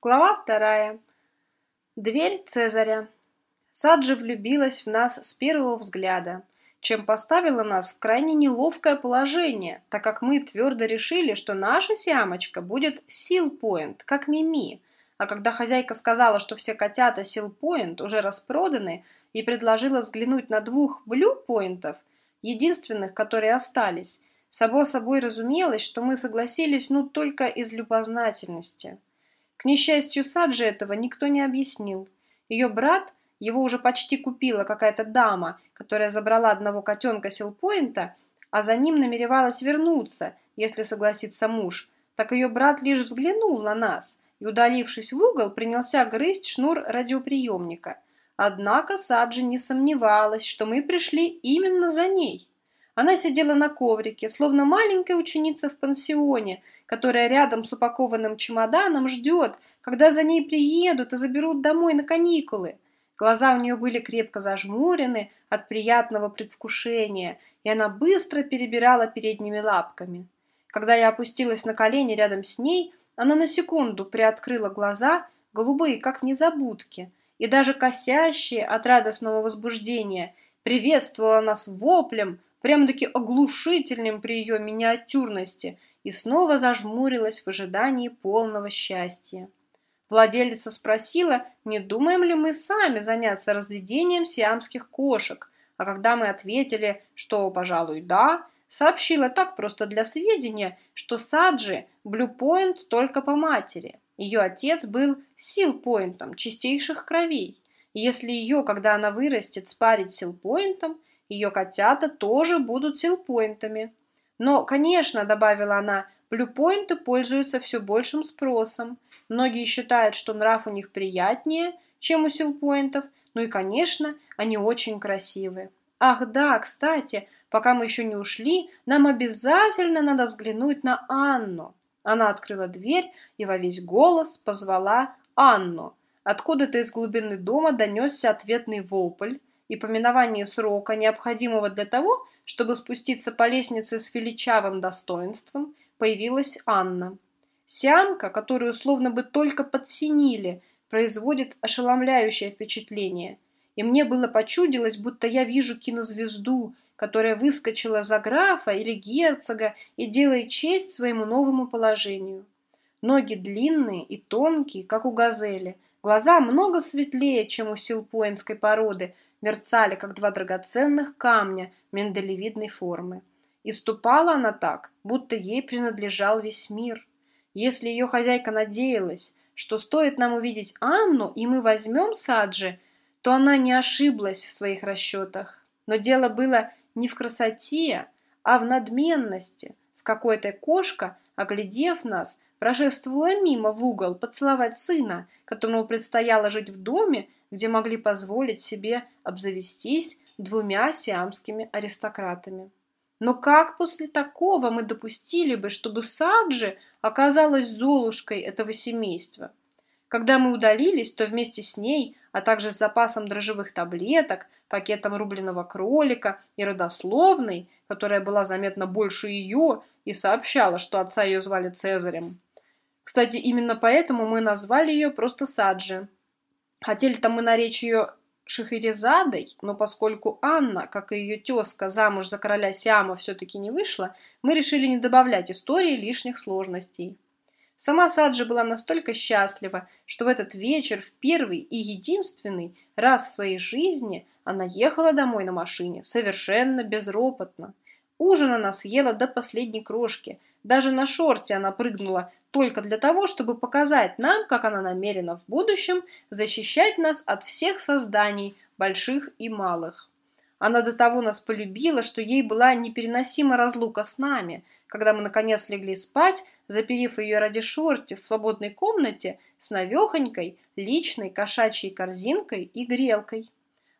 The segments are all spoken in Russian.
Глава вторая. Дверь Цезаря. Саджи влюбилась в нас с первого взгляда, чем поставила нас в крайне неловкое положение, так как мы твердо решили, что наша сиамочка будет силпоинт, как Мими, а когда хозяйка сказала, что все котята силпоинт уже распроданы, и предложила взглянуть на двух блюпоинтов, единственных, которые остались, само собой разумелось, что мы согласились ну только из любознательности. К несчастью, Саджи этого никто не объяснил. Ее брат, его уже почти купила какая-то дама, которая забрала одного котенка Силпоинта, а за ним намеревалась вернуться, если согласится муж. Так ее брат лишь взглянул на нас и, удалившись в угол, принялся грызть шнур радиоприемника. Однако Саджи не сомневалась, что мы пришли именно за ней. Она сидела на коврике, словно маленькая ученица в пансионе, которая рядом с упакованным чемоданом ждет, когда за ней приедут и заберут домой на каникулы. Глаза у нее были крепко зажмурены от приятного предвкушения, и она быстро перебирала передними лапками. Когда я опустилась на колени рядом с ней, она на секунду приоткрыла глаза, голубые, как незабудки, и даже косящие от радостного возбуждения, приветствовала нас воплем, прям-таки оглушительным при ее миниатюрности, и снова зажмурилась в ожидании полного счастья. Владелица спросила, не думаем ли мы сами заняться разведением сиамских кошек, а когда мы ответили, что, пожалуй, да, сообщила так просто для сведения, что Саджи – блюпоинт только по матери. Ее отец был силпоинтом чистейших кровей. И если ее, когда она вырастет, спарить силпоинтом, ее котята тоже будут силпоинтами. Но, конечно, добавила она, блюпоинты пользуются все большим спросом. Многие считают, что нрав у них приятнее, чем у силпоинтов, ну и, конечно, они очень красивые. Ах да, кстати, пока мы еще не ушли, нам обязательно надо взглянуть на Анну. Она открыла дверь и во весь голос позвала Анну. Откуда-то из глубины дома донесся ответный вопль, и поминование срока, необходимого для того, чтобы спуститься по лестнице с величавым достоинством, появилась Анна. Сиамка, которую словно бы только подсинили, производит ошеломляющее впечатление. И мне было почудилось, будто я вижу кинозвезду, которая выскочила за графа или герцога и делает честь своему новому положению. Ноги длинные и тонкие, как у газели, глаза много светлее, чем у силпоинской породы, мерцали, как два драгоценных камня миндалевидной формы. И ступала она так, будто ей принадлежал весь мир. Если ее хозяйка надеялась, что стоит нам увидеть Анну, и мы возьмем Саджи, то она не ошиблась в своих расчетах. Но дело было не в красоте, а в надменности, с какой-то кошка, оглядев нас, прошествовала мимо в угол поцеловать сына, которому предстояло жить в доме, где могли позволить себе обзавестись двумя сиамскими аристократами. Но как после такого мы допустили бы, чтобы Саджи оказалась золушкой этого семейства? Когда мы удалились, то вместе с ней, а также с запасом дрожжевых таблеток, пакетом рубленого кролика и родословной, которая была заметно больше ее и сообщала, что отца ее звали Цезарем. Кстати, именно поэтому мы назвали ее просто Саджи. Хотели там мы наречь ее Шахерезадой, но поскольку Анна, как и ее тезка, замуж за короля Сиама все-таки не вышла, мы решили не добавлять истории лишних сложностей. Сама Саджи была настолько счастлива, что в этот вечер, в первый и единственный раз в своей жизни, она ехала домой на машине, совершенно безропотно. Ужин она съела до последней крошки. Даже на шорте она прыгнула, только для того, чтобы показать нам, как она намерена в будущем защищать нас от всех созданий, больших и малых. Она до того нас полюбила, что ей была непереносима разлука с нами, когда мы наконец легли спать, заперев ее ради шорти в свободной комнате с навехонькой, личной кошачьей корзинкой и грелкой.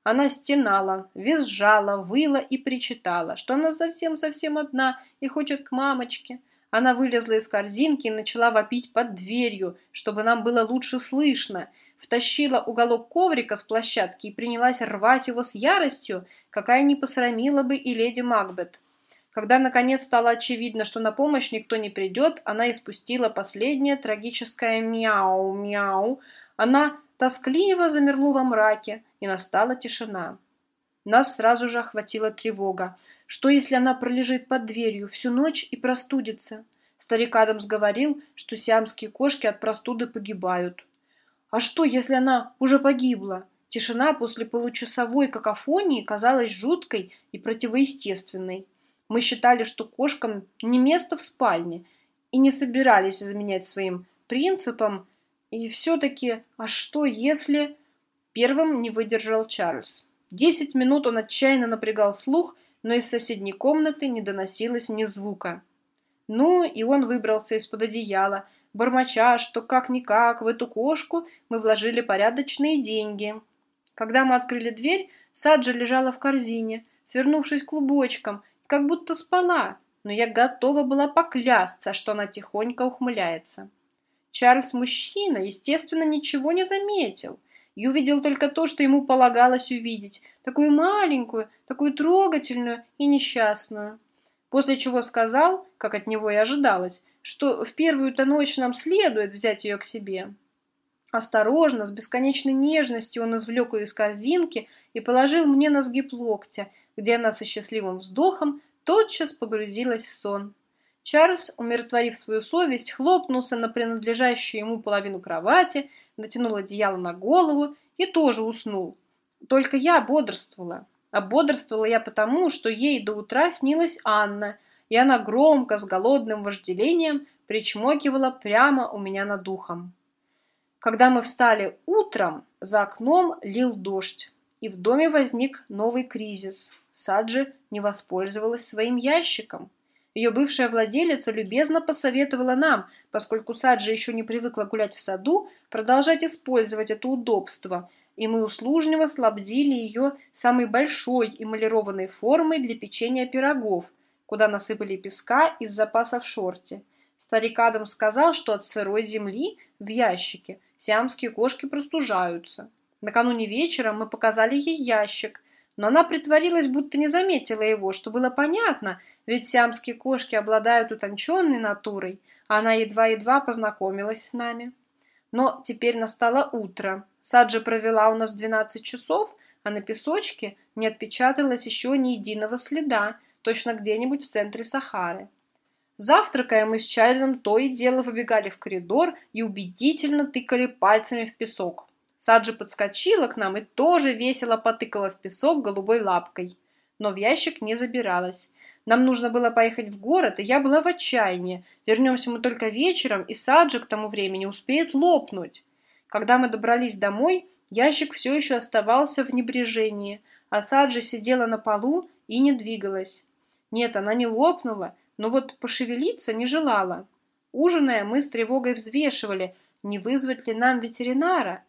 Она стенала, визжала, выла и причитала, что она совсем-совсем одна и хочет к мамочке. Она вылезла из корзинки и начала вопить под дверью, чтобы нам было лучше слышно. Втащила уголок коврика с площадки и принялась рвать его с яростью, какая не посрамила бы и леди Макбет. Когда, наконец, стало очевидно, что на помощь никто не придет, она испустила последнее трагическое мяу-мяу. Она тоскливо замерло во мраке, и настала тишина. Нас сразу же охватила тревога. Что, если она пролежит под дверью всю ночь и простудится? Старик Адамс говорил, что сиамские кошки от простуды погибают. А что, если она уже погибла? Тишина после получасовой какофонии казалась жуткой и противоестественной. Мы считали, что кошкам не место в спальне, и не собирались изменять своим принципам. И все-таки, а что если... Первым не выдержал Чарльз. Десять минут он отчаянно напрягал слух, но из соседней комнаты не доносилось ни звука. Ну, и он выбрался из-под одеяла, бормоча, что как-никак в эту кошку мы вложили порядочные деньги. Когда мы открыли дверь, Саджа лежала в корзине, свернувшись клубочком, как будто спала, но я готова была поклясться, что она тихонько ухмыляется. Чарльз мужчина, естественно, ничего не заметил и увидел только то, что ему полагалось увидеть, такую маленькую, такую трогательную и несчастную. После чего сказал, как от него и ожидалось, что в первую-то ночь нам следует взять ее к себе. Осторожно, с бесконечной нежностью он извлек ее из корзинки и положил мне на сгиб локтя, где она со счастливым вздохом тотчас погрузилась в сон. Чарльз, умиротворив свою совесть, хлопнулся на принадлежащую ему половину кровати, натянул одеяло на голову и тоже уснул. Только я бодрствовала. А бодрствовала я потому, что ей до утра снилась Анна, и она громко, с голодным вожделением, причмокивала прямо у меня над духом. Когда мы встали утром, за окном лил дождь, и в доме возник новый кризис. Саджи не воспользовалась своим ящиком. Ее бывшая владелица любезно посоветовала нам, поскольку Саджи еще не привыкла гулять в саду, продолжать использовать это удобство, и мы услужливо снабдили ее самой большой эмалированной формой для печенья пирогов, куда насыпали песка из запасов шорте. Старик Адам сказал, что от сырой земли в ящике сиамские кошки простужаются. Накануне вечером мы показали ей ящик, но она притворилась, будто не заметила его, что было понятно, ведь сиамские кошки обладают утонченной натурой, а она едва-едва познакомилась с нами. Но теперь настало утро. Саджи провела у нас 12 часов, а на песочке не отпечаталось еще ни единого следа, точно где-нибудь в центре Сахары. Завтракая, мы с Чарльзом то и дело выбегали в коридор и убедительно тыкали пальцами в песок. Саджи подскочила к нам и тоже весело потыкала в песок голубой лапкой. Но в ящик не забиралась. Нам нужно было поехать в город, и я была в отчаянии. Вернемся мы только вечером, и Саджи к тому времени успеет лопнуть. Когда мы добрались домой, ящик все еще оставался в небрежении, а Саджи сидела на полу и не двигалась. Нет, она не лопнула, но вот пошевелиться не желала. Ужиная, мы с тревогой взвешивали, не вызвать ли нам ветеринара.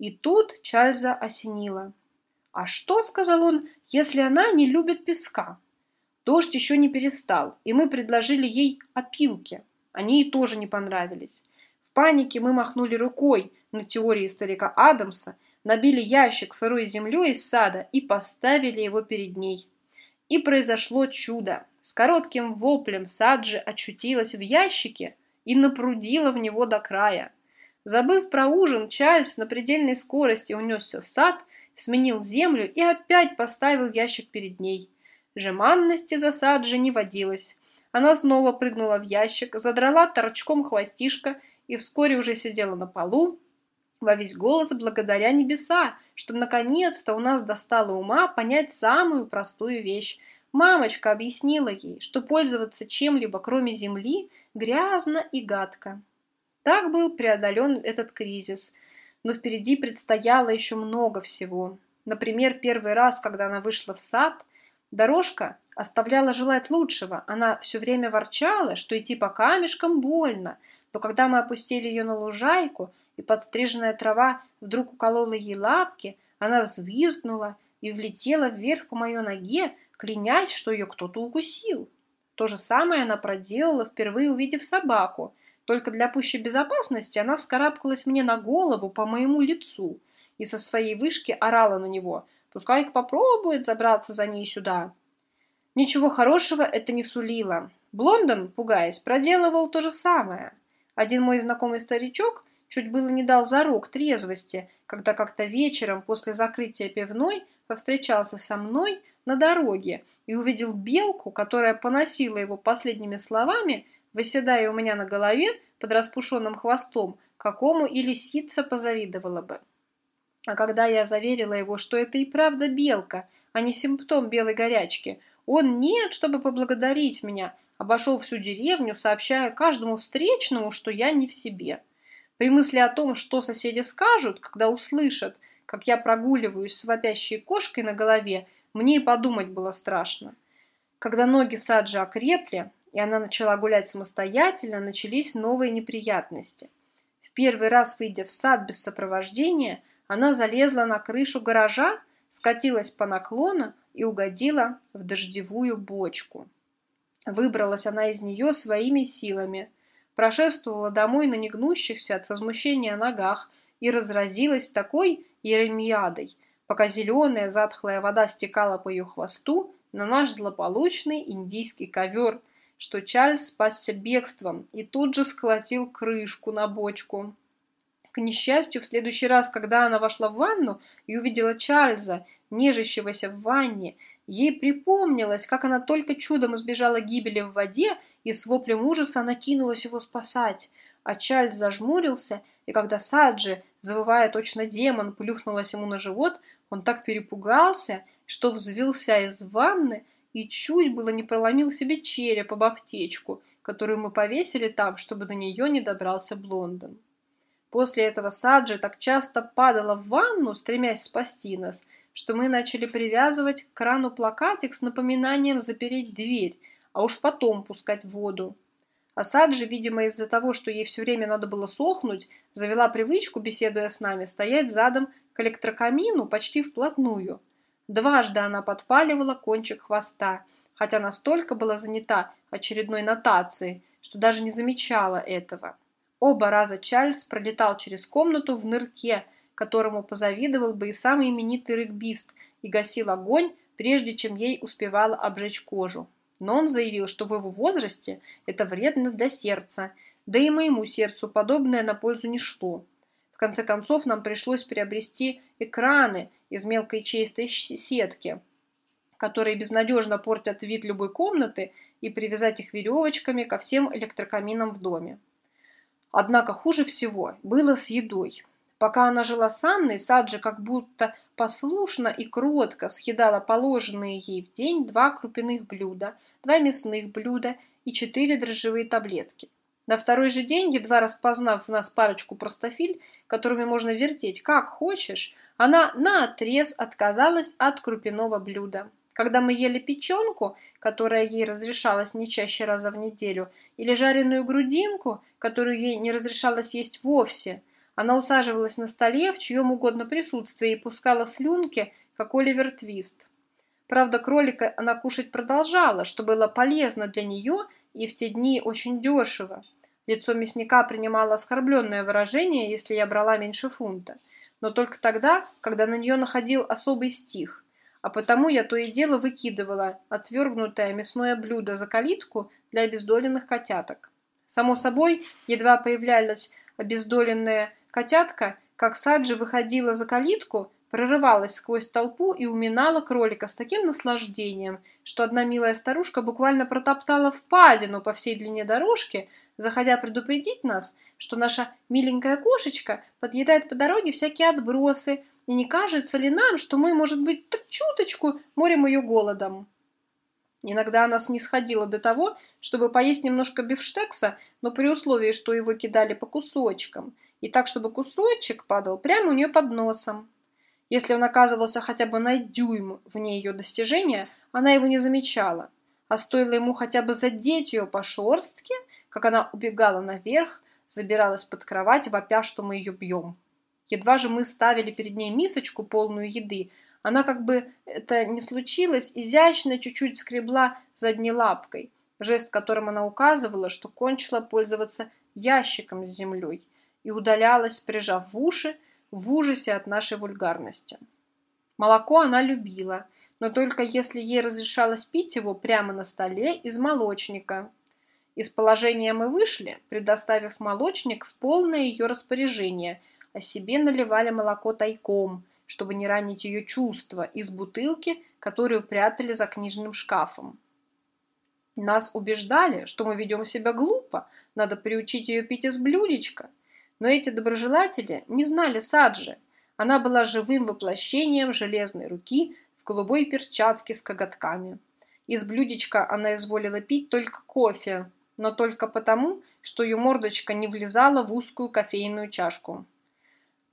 И тут Чарльза осенило. «А что, — сказал он, — если она не любит песка?» Дождь еще не перестал, и мы предложили ей опилки. Они ей тоже не понравились. В панике мы махнули рукой на теории старика Адамса, набили ящик сырой землей из сада и поставили его перед ней. И произошло чудо. С коротким воплем Саджи очутилась в ящике и напрудила в него до края. Забыв про ужин, Чарльз на предельной скорости унесся в сад, сменил землю и опять поставил ящик перед ней. Жеманности за сад же не водилось. Она снова прыгнула в ящик, задрала торчком хвостишко и вскоре уже сидела на полу, во весь голос благодаря небеса, что наконец-то у нас достало ума понять самую простую вещь. Мамочка объяснила ей, что пользоваться чем-либо кроме земли грязно и гадко. Так был преодолен этот кризис, но впереди предстояло еще много всего. Например, первый раз, когда она вышла в сад, дорожка оставляла желать лучшего. Она все время ворчала, что идти по камешкам больно, то когда мы опустили ее на лужайку, и подстриженная трава вдруг уколола ей лапки, она взвизгнула и влетела вверх по моей ноге, клянясь, что ее кто-то укусил. То же самое она проделала, впервые увидев собаку – только для пущей безопасности она вскарабкалась мне на голову по моему лицу и со своей вышки орала на него. Пускай попробует забраться за ней сюда. Ничего хорошего это не сулило. Блондон, пугаясь, проделывал то же самое. Один мой знакомый старичок чуть было не дал зарок трезвости, когда как-то вечером после закрытия пивной повстречался со мной на дороге и увидел белку, которая поносила его последними словами, выседая у меня на голове под распушенным хвостом, какому и лисица позавидовала бы. А когда я заверила его, что это и правда белка, а не симптом белой горячки, он нет, чтобы поблагодарить меня, обошел всю деревню, сообщая каждому встречному, что я не в себе. При мысли о том, что соседи скажут, когда услышат, как я прогуливаюсь с вопящей кошкой на голове, мне и подумать было страшно. Когда ноги Саджи окрепли, и она начала гулять самостоятельно, начались новые неприятности. В первый раз, выйдя в сад без сопровождения, она залезла на крышу гаража, скатилась по наклону и угодила в дождевую бочку. Выбралась она из нее своими силами, прошествовала домой на негнущихся от возмущения ногах и разразилась такой еремиадой, пока зеленая затхлая вода стекала по ее хвосту на наш злополучный индийский ковер – что Чарльз спасся бегством и тут же сколотил крышку на бочку. К несчастью, в следующий раз, когда она вошла в ванну и увидела Чарльза, нежащегося в ванне, ей припомнилось, как она только чудом избежала гибели в воде и с воплем ужаса накинулась его спасать. А Чарльз зажмурился, и когда Саджи, завывая точно демон, плюхнулась ему на живот, он так перепугался, что взвился из ванны, и чуть было не проломил себе череп об аптечку, которую мы повесили там, чтобы до нее не добрался Блондон. После этого Саджи так часто падала в ванну, стремясь спасти нас, что мы начали привязывать к крану плакатик с напоминанием запереть дверь, а уж потом пускать воду. А Саджи, видимо, из-за того, что ей все время надо было сохнуть, завела привычку, беседуя с нами, стоять задом к электрокамину почти вплотную – Дважды она подпаливала кончик хвоста, хотя настолько была занята очередной нотацией, что даже не замечала этого. Оба раза Чарльз пролетал через комнату в нырке, которому позавидовал бы и самый именитый регбист, и гасил огонь, прежде чем ей успевала обжечь кожу. Но он заявил, что в его возрасте это вредно для сердца, да и моему сердцу подобное на пользу не шло. В конце концов, нам пришлось приобрести экраны из мелкой чистой сетки, которые безнадежно портят вид любой комнаты, и привязать их веревочками ко всем электрокаминам в доме. Однако хуже всего было с едой. Пока она жила с Анной, Саджи как будто послушно и кротко съедала положенные ей в день два крупяных блюда, два мясных блюда и четыре дрожжевые таблетки. На второй же день, едва распознав в нас парочку простофиль, которыми можно вертеть как хочешь, она наотрез отказалась от крупяного блюда. Когда мы ели печенку, которая ей разрешалась не чаще раза в неделю, или жареную грудинку, которую ей не разрешалось есть вовсе, она усаживалась на столе в чьем угодно присутствии и пускала слюнки, как Оливер Твист. Правда, кролика она кушать продолжала, что было полезно для нее и в те дни очень дешево. Лицо мясника принимало оскорбленное выражение, если я брала меньше фунта, но только тогда, когда на нее находил особый стих, а потому я то и дело выкидывала отвергнутое мясное блюдо за калитку для обездоленных котяток. Само собой, едва появлялась обездоленная котятка, как Саджи выходила за калитку, прорывалась сквозь толпу и уминала кролика с таким наслаждением, что одна милая старушка буквально протоптала впадину по всей длине дорожки, заходя предупредить нас, что наша миленькая кошечка подъедает по дороге всякие отбросы, и не кажется ли нам, что мы, может быть, так чуточку морим ее голодом. Иногда она снисходила до того, чтобы поесть немножко бифштекса, но при условии, что его кидали по кусочкам, и так, чтобы кусочек падал прямо у нее под носом. Если он оказывался хотя бы на дюйм вне ее достижения, она его не замечала, а стоило ему хотя бы задеть ее по шорстке – как она убегала наверх, забиралась под кровать, вопя, что мы ее бьем. Едва же мы ставили перед ней мисочку, полную еды, она, как бы это ни случилось, изящно чуть-чуть скребла задней лапкой, жест, которым она указывала, что кончила пользоваться ящиком с землей, и удалялась, прижав в уши, в ужасе от нашей вульгарности. Молоко она любила, но только если ей разрешалось пить его прямо на столе из молочника. Из положения мы вышли, предоставив молочник в полное ее распоряжение, а себе наливали молоко тайком, чтобы не ранить ее чувства, из бутылки, которую прятали за книжным шкафом. Нас убеждали, что мы ведем себя глупо, надо приучить ее пить из блюдечка. Но эти доброжелатели не знали Саджи. Она была живым воплощением железной руки в голубой перчатке с коготками. Из блюдечка она изволила пить только кофе, но только потому, что ее мордочка не влезала в узкую кофейную чашку.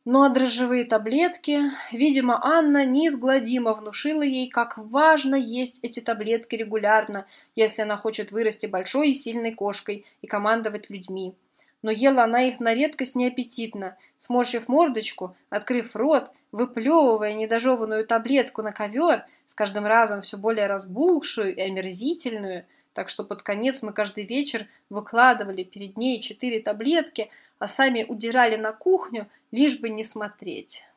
Ну а дрожжевые таблетки, видимо, Анна неизгладимо внушила ей, как важно есть эти таблетки регулярно, если она хочет вырасти большой и сильной кошкой и командовать людьми. Но ела она их на редкость неаппетитно, сморщив мордочку, открыв рот, выплевывая недожеванную таблетку на ковер, с каждым разом все более разбухшую и омерзительную, так что под конец мы каждый вечер выкладывали перед ней четыре таблетки, а сами удирали на кухню, лишь бы не смотреть.